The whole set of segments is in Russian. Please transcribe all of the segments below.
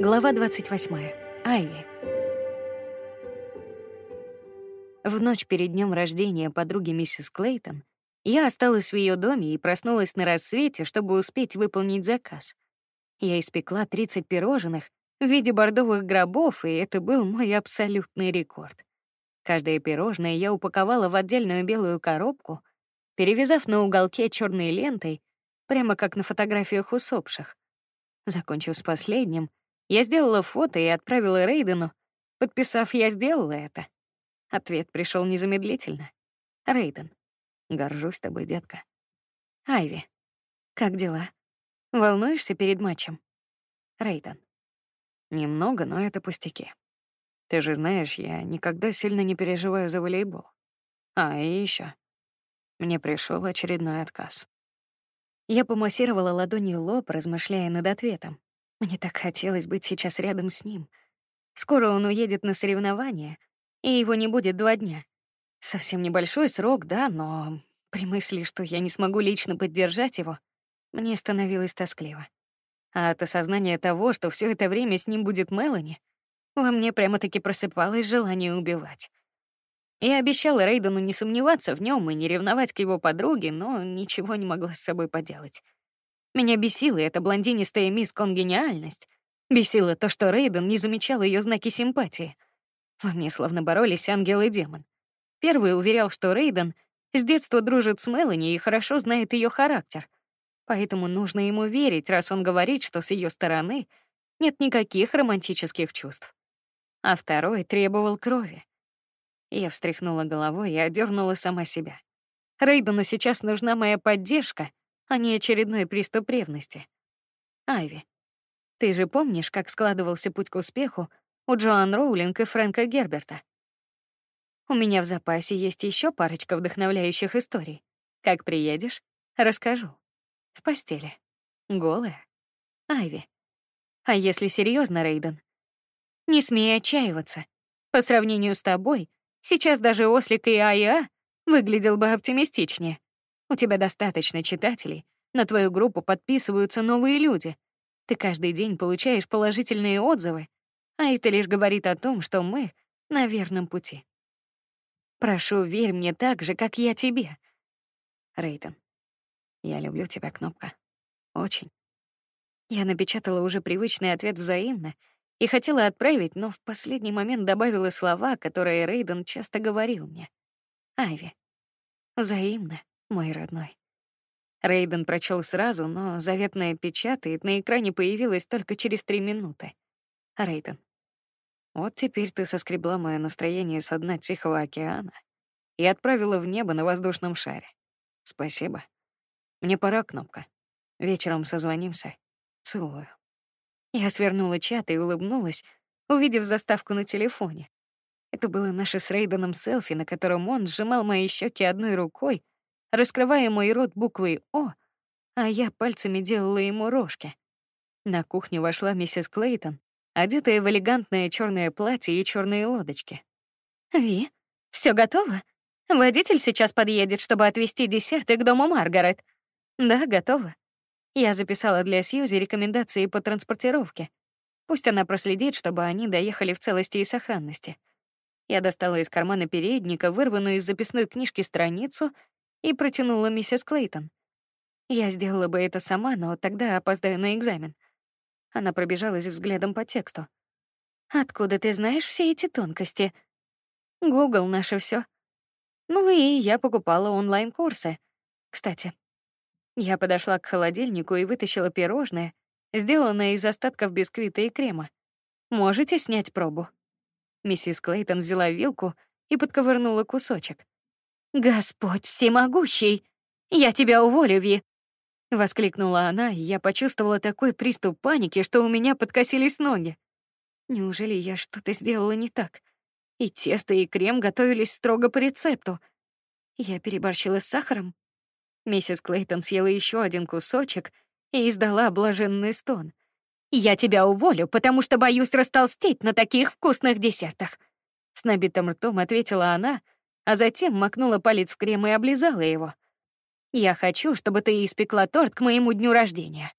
Глава 28. Айви. В ночь перед днем рождения подруги миссис Клейтон я осталась в ее доме и проснулась на рассвете, чтобы успеть выполнить заказ. Я испекла 30 пирожных в виде бордовых гробов, и это был мой абсолютный рекорд. Каждое пирожное я упаковала в отдельную белую коробку, перевязав на уголке черной лентой, прямо как на фотографиях усопших. Закончив с последним, я сделала фото и отправила Рейдену, подписав «Я сделала это». Ответ пришел незамедлительно. Рейден, горжусь тобой, детка. Айви, как дела? Волнуешься перед матчем? Рейден. Немного, но это пустяки. Ты же знаешь, я никогда сильно не переживаю за волейбол. А, и еще. Мне пришел очередной отказ. Я помассировала ладонью лоб, размышляя над ответом. Мне так хотелось быть сейчас рядом с ним. Скоро он уедет на соревнования, и его не будет два дня. Совсем небольшой срок, да, но при мысли, что я не смогу лично поддержать его, мне становилось тоскливо. А от осознания того, что все это время с ним будет Мелани, во мне прямо-таки просыпалось желание убивать. Я обещала Рейдену не сомневаться в нем и не ревновать к его подруге, но ничего не могла с собой поделать. Меня бесила эта блондинистая мисс Конгениальность. Бесило то, что Рейден не замечал ее знаки симпатии. Во мне словно боролись ангел и демон. Первый уверял, что Рейден с детства дружит с Мелани и хорошо знает ее характер. Поэтому нужно ему верить, раз он говорит, что с ее стороны нет никаких романтических чувств. А второй требовал крови. Я встряхнула головой и одернула сама себя. Рейдену сейчас нужна моя поддержка, а не очередной приступ ревности. Айви, ты же помнишь, как складывался путь к успеху у Джоан Роулинг и Фрэнка Герберта? У меня в запасе есть еще парочка вдохновляющих историй. Как приедешь, расскажу. В постели. Голая. Айви. А если серьезно, Рейден? Не смей отчаиваться. По сравнению с тобой, сейчас даже Ослик и Ая выглядел бы оптимистичнее. У тебя достаточно читателей, на твою группу подписываются новые люди. Ты каждый день получаешь положительные отзывы, а это лишь говорит о том, что мы на верном пути. Прошу, верь мне так же, как я тебе. Рейтон, я люблю тебя, Кнопка. Очень. Я напечатала уже привычный ответ взаимно и хотела отправить, но в последний момент добавила слова, которые Рейден часто говорил мне. Айви. Взаимно мой родной. Рейден прочел сразу, но заветная печатает на экране появилась только через три минуты. Рейден. Вот теперь ты соскребла мое настроение со дна Тихого океана и отправила в небо на воздушном шаре. Спасибо. Мне пора, кнопка. Вечером созвонимся. Целую. Я свернула чат и улыбнулась, увидев заставку на телефоне. Это было наше с Рейденом селфи, на котором он сжимал мои щеки одной рукой, раскрывая мой рот буквой «О», а я пальцами делала ему рожки. На кухню вошла миссис Клейтон, одетая в элегантное черное платье и черные лодочки. «Ви, все готово? Водитель сейчас подъедет, чтобы отвезти десерты к дому Маргарет». «Да, готово». Я записала для Сьюзи рекомендации по транспортировке. Пусть она проследит, чтобы они доехали в целости и сохранности. Я достала из кармана передника вырванную из записной книжки страницу и протянула миссис Клейтон. Я сделала бы это сама, но тогда опоздаю на экзамен. Она пробежалась взглядом по тексту. Откуда ты знаешь все эти тонкости? Google наше все. Ну и я покупала онлайн-курсы. Кстати, я подошла к холодильнику и вытащила пирожное, сделанное из остатков бисквита и крема. Можете снять пробу? Миссис Клейтон взяла вилку и подковырнула кусочек. Господь всемогущий, я тебя уволю, Ви, воскликнула она, и я почувствовала такой приступ паники, что у меня подкосились ноги. Неужели я что-то сделала не так? И тесто, и крем готовились строго по рецепту. Я переборщила с сахаром. Миссис Клейтон съела еще один кусочек и издала блаженный стон. Я тебя уволю, потому что боюсь растолстеть на таких вкусных десертах. С набитым ртом ответила она, а затем макнула палец в крем и облизала его. «Я хочу, чтобы ты испекла торт к моему дню рождения».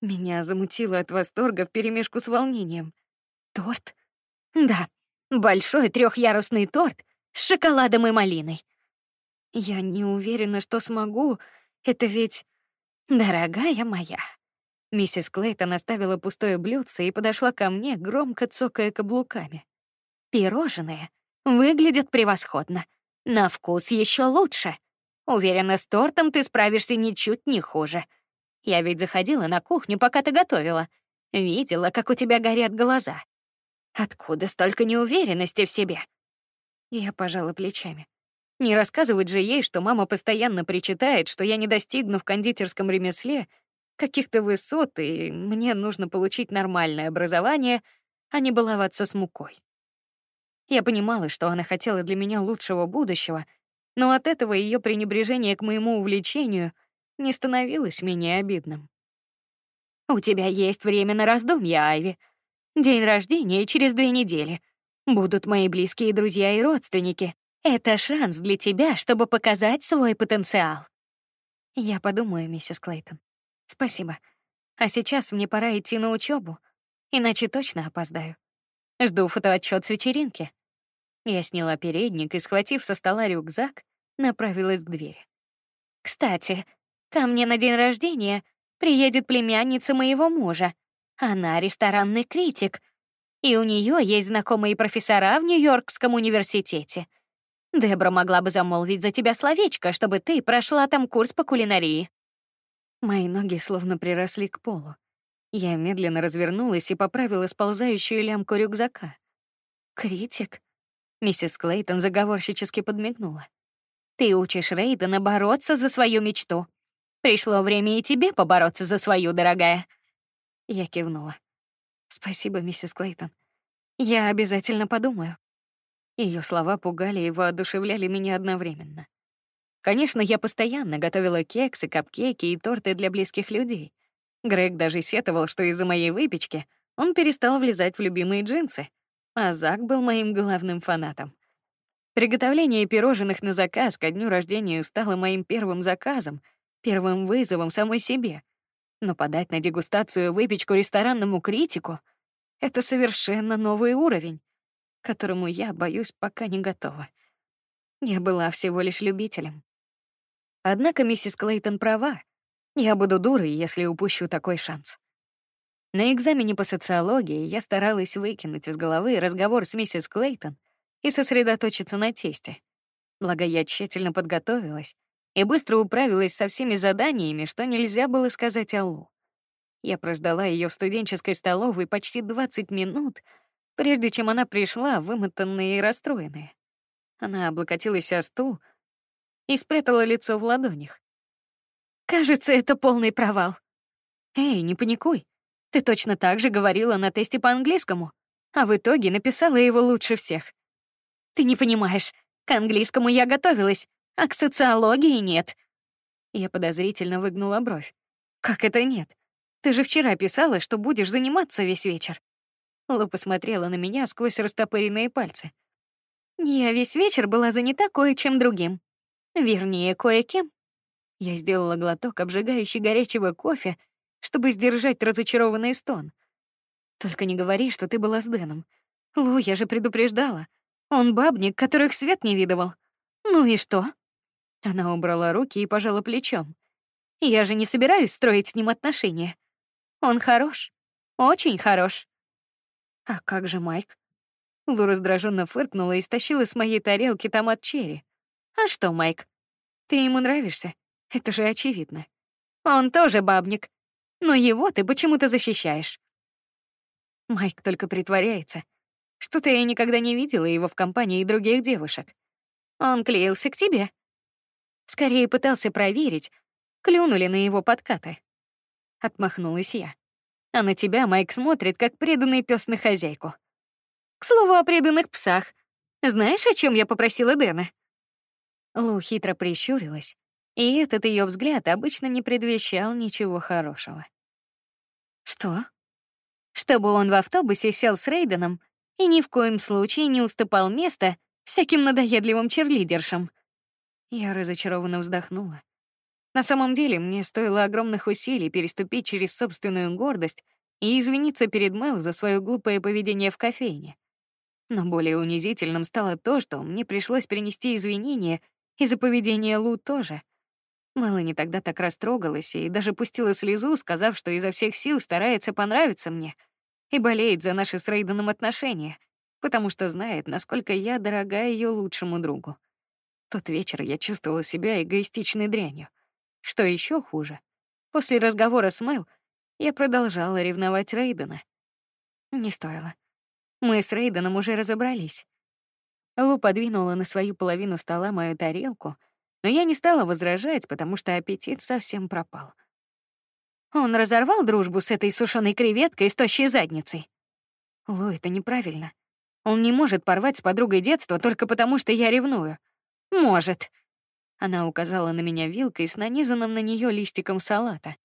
Меня замутило от восторга вперемешку с волнением. Торт? Да, большой трехярусный торт с шоколадом и малиной. Я не уверена, что смогу. Это ведь дорогая моя. Миссис Клейтон оставила пустое блюдце и подошла ко мне, громко цокая каблуками. Пирожные выглядят превосходно. На вкус еще лучше. Уверена, с тортом ты справишься ничуть не хуже. Я ведь заходила на кухню, пока ты готовила. Видела, как у тебя горят глаза. Откуда столько неуверенности в себе? Я пожала плечами. Не рассказывать же ей, что мама постоянно причитает, что я не достигну в кондитерском ремесле каких-то высот, и мне нужно получить нормальное образование, а не баловаться с мукой. Я понимала, что она хотела для меня лучшего будущего, но от этого ее пренебрежение к моему увлечению не становилось менее обидным. У тебя есть время на раздумья, Айви. День рождения через две недели. Будут мои близкие друзья и родственники. Это шанс для тебя, чтобы показать свой потенциал. Я подумаю, миссис Клейтон. Спасибо. А сейчас мне пора идти на учебу, иначе точно опоздаю. Жду фотоотчет с вечеринки. Я сняла передник и, схватив со стола рюкзак, направилась к двери. Кстати, ко мне на день рождения приедет племянница моего мужа. Она ресторанный критик, и у нее есть знакомые профессора в Нью-Йоркском университете. Дебра могла бы замолвить за тебя словечко, чтобы ты прошла там курс по кулинарии. Мои ноги словно приросли к полу. Я медленно развернулась и поправила сползающую лямку рюкзака. Критик? Миссис Клейтон заговорщически подмигнула. Ты учишь Рейдена бороться за свою мечту. Пришло время и тебе побороться за свою, дорогая. Я кивнула. Спасибо, миссис Клейтон. Я обязательно подумаю. Ее слова пугали и воодушевляли меня одновременно. Конечно, я постоянно готовила кексы, капкейки и торты для близких людей. Грег даже сетовал, что из-за моей выпечки он перестал влезать в любимые джинсы, а Зак был моим главным фанатом. Приготовление пирожных на заказ ко дню рождения стало моим первым заказом, первым вызовом самой себе. Но подать на дегустацию выпечку ресторанному критику — это совершенно новый уровень, которому я, боюсь, пока не готова. Я была всего лишь любителем. Однако миссис Клейтон права. Я буду дурой, если упущу такой шанс. На экзамене по социологии я старалась выкинуть из головы разговор с миссис Клейтон и сосредоточиться на тесте. Благо я тщательно подготовилась и быстро управилась со всеми заданиями, что нельзя было сказать Аллу. Я прождала ее в студенческой столовой почти 20 минут, прежде чем она пришла, вымотанная и расстроенная. Она облокотилась о стул, и спрятала лицо в ладонях. Кажется, это полный провал. Эй, не паникуй. Ты точно так же говорила на тесте по английскому, а в итоге написала его лучше всех. Ты не понимаешь, к английскому я готовилась, а к социологии нет. Я подозрительно выгнула бровь. Как это нет? Ты же вчера писала, что будешь заниматься весь вечер. Лу посмотрела на меня сквозь растопыренные пальцы. Я весь вечер была занята кое-чем другим. Вернее, кое-кем. Я сделала глоток обжигающий горячего кофе, чтобы сдержать разочарованный стон. Только не говори, что ты была с Дэном. Лу, я же предупреждала. Он бабник, которых свет не видывал. Ну и что? Она убрала руки и пожала плечом. Я же не собираюсь строить с ним отношения. Он хорош, очень хорош. А как же Майк? Лу раздраженно фыркнула и стащила с моей тарелки томат черри. А что, Майк? Ты ему нравишься? Это же очевидно. Он тоже бабник. Но его ты почему-то защищаешь. Майк только притворяется. Что-то я никогда не видела его в компании других девушек. Он клеился к тебе. Скорее пытался проверить, клюнули на его подкаты. Отмахнулась я. А на тебя Майк смотрит, как преданный пес на хозяйку. К слову о преданных псах. Знаешь, о чем я попросила Дэна? Лу хитро прищурилась, и этот ее взгляд обычно не предвещал ничего хорошего. Что? Чтобы он в автобусе сел с Рейденом и ни в коем случае не уступал место всяким надоедливым черлидершам. Я разочарованно вздохнула. На самом деле, мне стоило огромных усилий переступить через собственную гордость и извиниться перед Мэл за свое глупое поведение в кофейне. Но более унизительным стало то, что мне пришлось принести извинения и за поведение Лу тоже. Мелани тогда так растрогалась и даже пустила слезу, сказав, что изо всех сил старается понравиться мне и болеет за наши с Рейденом отношения, потому что знает, насколько я дорога ее лучшему другу. Тот вечер я чувствовала себя эгоистичной дрянью. Что еще хуже, после разговора с Мэл я продолжала ревновать Рейдена. Не стоило. Мы с Рейденом уже разобрались. Лу подвинула на свою половину стола мою тарелку, но я не стала возражать, потому что аппетит совсем пропал. Он разорвал дружбу с этой сушеной креветкой с тощей задницей. Лу, это неправильно. Он не может порвать с подругой детства только потому, что я ревную. Может. Она указала на меня вилкой с нанизанным на нее листиком салата.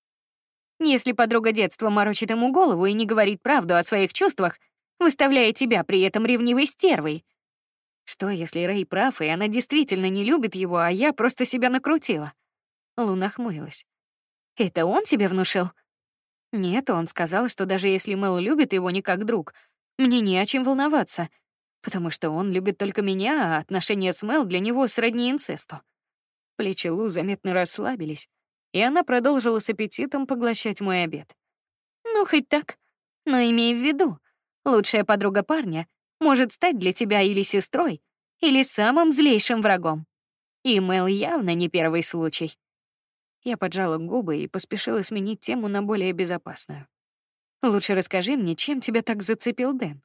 Если подруга детства морочит ему голову и не говорит правду о своих чувствах, выставляя тебя при этом ревнивой стервой. Что, если Рэй прав, и она действительно не любит его, а я просто себя накрутила? Луна хмурилась. Это он тебе внушил? Нет, он сказал, что даже если Мэл любит его не как друг, мне не о чем волноваться, потому что он любит только меня, а отношения с Мэл для него сродни инцесту. Плечи Лу заметно расслабились, и она продолжила с аппетитом поглощать мой обед. Ну хоть так, но имей в виду, Лучшая подруга парня может стать для тебя или сестрой, или самым злейшим врагом. И Мэл явно не первый случай. Я поджала губы и поспешила сменить тему на более безопасную. Лучше расскажи мне, чем тебя так зацепил Дэн.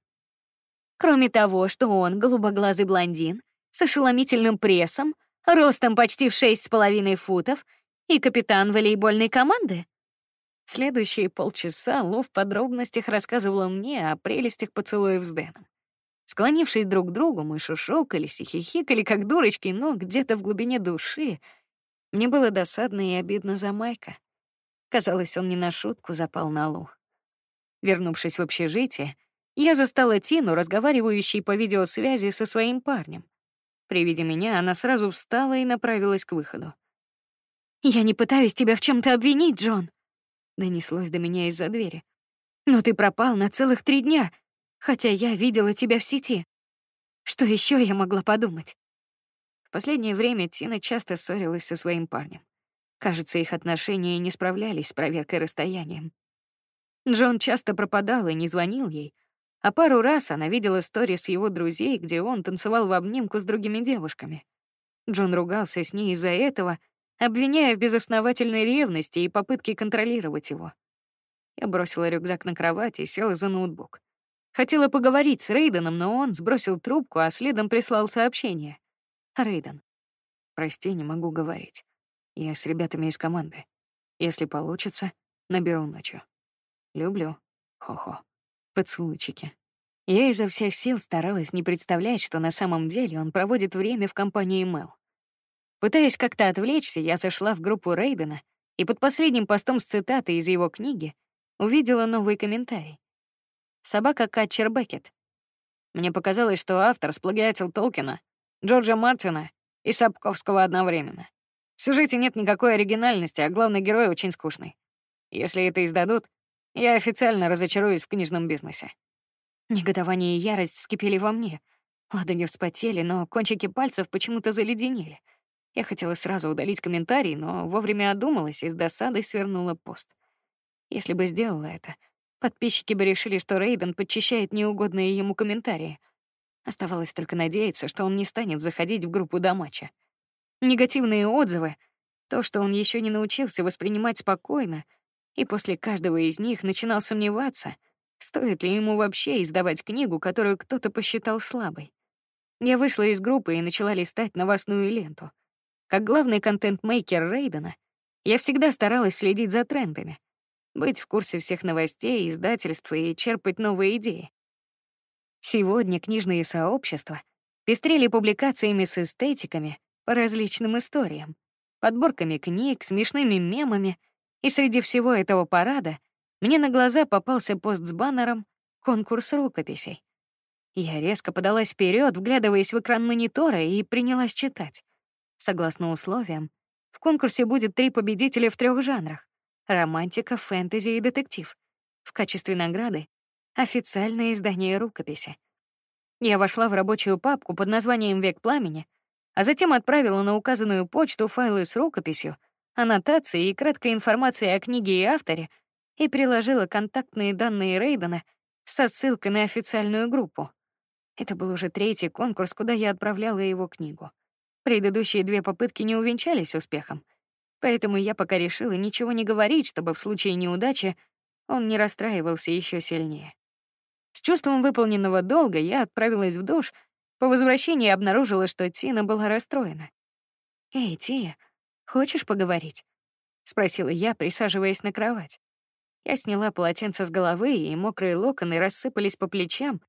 Кроме того, что он голубоглазый блондин с ошеломительным прессом, ростом почти в шесть с половиной футов и капитан волейбольной команды, Следующие полчаса Ло в подробностях рассказывала мне о прелестях поцелуев с Дэном. Склонившись друг к другу, мы шушукались и хихикали, как дурочки, но где-то в глубине души мне было досадно и обидно за Майка. Казалось, он не на шутку запал на Лу. Вернувшись в общежитие, я застала Тину, разговаривающей по видеосвязи со своим парнем. При виде меня она сразу встала и направилась к выходу. «Я не пытаюсь тебя в чем то обвинить, Джон», донеслось до меня из-за двери. Но ты пропал на целых три дня, хотя я видела тебя в сети. Что еще я могла подумать? В последнее время Тина часто ссорилась со своим парнем. Кажется, их отношения не справлялись с проверкой расстоянием. Джон часто пропадал и не звонил ей, а пару раз она видела сторис его друзей, где он танцевал в обнимку с другими девушками. Джон ругался с ней из-за этого обвиняя в безосновательной ревности и попытке контролировать его. Я бросила рюкзак на кровать и села за ноутбук. Хотела поговорить с Рейденом, но он сбросил трубку, а следом прислал сообщение. Рейден, прости, не могу говорить. Я с ребятами из команды. Если получится, наберу ночью. Люблю. Хо-хо. Поцелуйчики. Я изо всех сил старалась не представлять, что на самом деле он проводит время в компании Мэл. Пытаясь как-то отвлечься, я зашла в группу Рейдена и под последним постом с цитатой из его книги увидела новый комментарий. Собака Катчер Беккет. Мне показалось, что автор сплагиатил Толкина, Джорджа Мартина и Сапковского одновременно. В сюжете нет никакой оригинальности, а главный герой очень скучный. Если это издадут, я официально разочаруюсь в книжном бизнесе. Негодование и ярость вскипели во мне. Ладони вспотели, но кончики пальцев почему-то заледенели — я хотела сразу удалить комментарий, но вовремя одумалась и с досадой свернула пост. Если бы сделала это, подписчики бы решили, что Рейден подчищает неугодные ему комментарии. Оставалось только надеяться, что он не станет заходить в группу до матча. Негативные отзывы, то, что он еще не научился воспринимать спокойно, и после каждого из них начинал сомневаться, стоит ли ему вообще издавать книгу, которую кто-то посчитал слабой. Я вышла из группы и начала листать новостную ленту. Как главный контент-мейкер Рейдена, я всегда старалась следить за трендами, быть в курсе всех новостей, издательств и черпать новые идеи. Сегодня книжные сообщества пестрели публикациями с эстетиками по различным историям, подборками книг, смешными мемами, и среди всего этого парада мне на глаза попался пост с баннером «Конкурс рукописей». Я резко подалась вперед, вглядываясь в экран монитора и принялась читать. Согласно условиям, в конкурсе будет три победителя в трех жанрах: романтика, фэнтези и детектив. В качестве награды официальное издание рукописи. Я вошла в рабочую папку под названием Век пламени, а затем отправила на указанную почту файлы с рукописью, аннотацией и краткой информацией о книге и авторе и приложила контактные данные Рейдена со ссылкой на официальную группу. Это был уже третий конкурс, куда я отправляла его книгу. Предыдущие две попытки не увенчались успехом, поэтому я пока решила ничего не говорить, чтобы в случае неудачи он не расстраивался еще сильнее. С чувством выполненного долга я отправилась в душ. По возвращении обнаружила, что Тина была расстроена. "Эй, Тия, хочешь поговорить?" спросила я, присаживаясь на кровать. Я сняла полотенце с головы, и мокрые локоны рассыпались по плечам,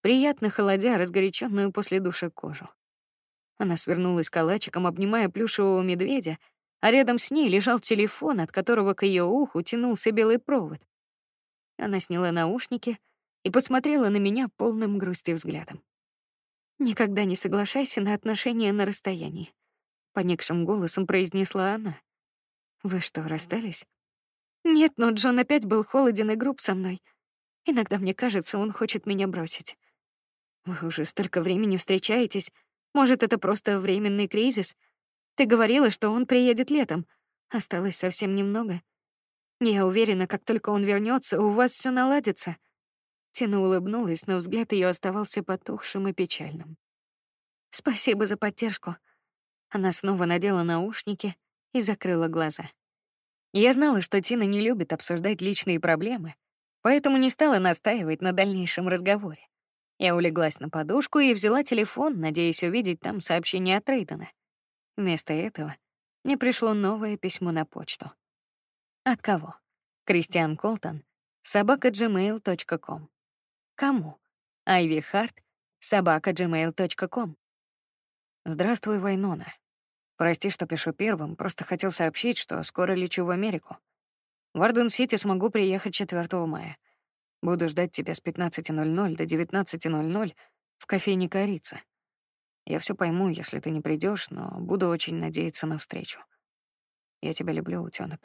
приятно холодя разгоряченную после душа кожу. Она свернулась калачиком, обнимая плюшевого медведя, а рядом с ней лежал телефон, от которого к ее уху тянулся белый провод. Она сняла наушники и посмотрела на меня полным грусти взглядом. Никогда не соглашайся на отношения на расстоянии, поникшим голосом произнесла она. Вы что, расстались? Нет, но Джон опять был холоден и груб со мной. Иногда мне кажется, он хочет меня бросить. Вы уже столько времени встречаетесь. Может, это просто временный кризис? Ты говорила, что он приедет летом. Осталось совсем немного. Я уверена, как только он вернется, у вас все наладится. Тина улыбнулась, но взгляд ее оставался потухшим и печальным. Спасибо за поддержку. Она снова надела наушники и закрыла глаза. Я знала, что Тина не любит обсуждать личные проблемы, поэтому не стала настаивать на дальнейшем разговоре. Я улеглась на подушку и взяла телефон, надеясь увидеть там сообщение от Рейдена. Вместо этого мне пришло новое письмо на почту. От кого? Кристиан Колтон, собака.gmail.com. Кому? Айви Харт, собака.gmail.com. Здравствуй, Вайнона. Прости, что пишу первым, просто хотел сообщить, что скоро лечу в Америку. В Арден-Сити смогу приехать 4 мая. Буду ждать тебя с 15:00 до 19:00 в кофейне Корица. Я все пойму, если ты не придешь, но буду очень надеяться на встречу. Я тебя люблю, утёнок.